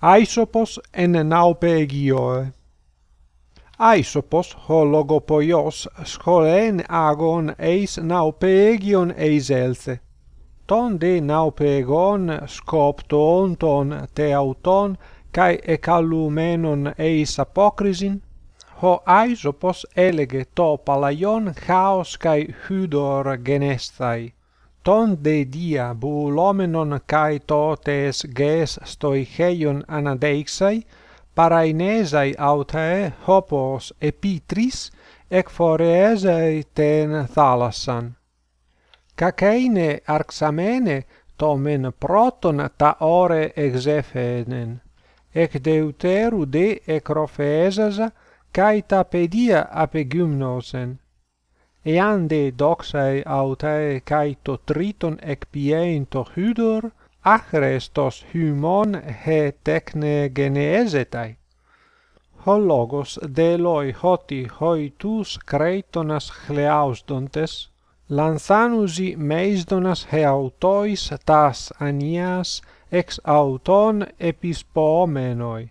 αίσοπος εν ναοπε εγίωε. Αίσοπος ο λογοποιος σχολέν αγον εις eis εγίον εις έλθε. Τον δε ναοπε εγών σκόπτον τον τε αυτον καί εκαλουμένον εις απόκρισιν, ο αίσοπος έλεγε το παλαιόν χάος καί χύδωρ γενέσθαι ton de dia boulomenon kai totes ges stoicheion anadeixai parainesai autae hopos epitris ec foreesei ten thalassan. Caceine arxamene tomen proton ta ore exefenen, ec deuteru de ecrofeesasa cae ta pedia apegymnosen eande doxae autae caeto triton ec piento hydor, achrestos hymon he tecne geneesetai. Ho logos deloi hoti hoitus creitonas chleausdontes, lanzanusi meisdonas he autois tas anias ex auton epispomenoi.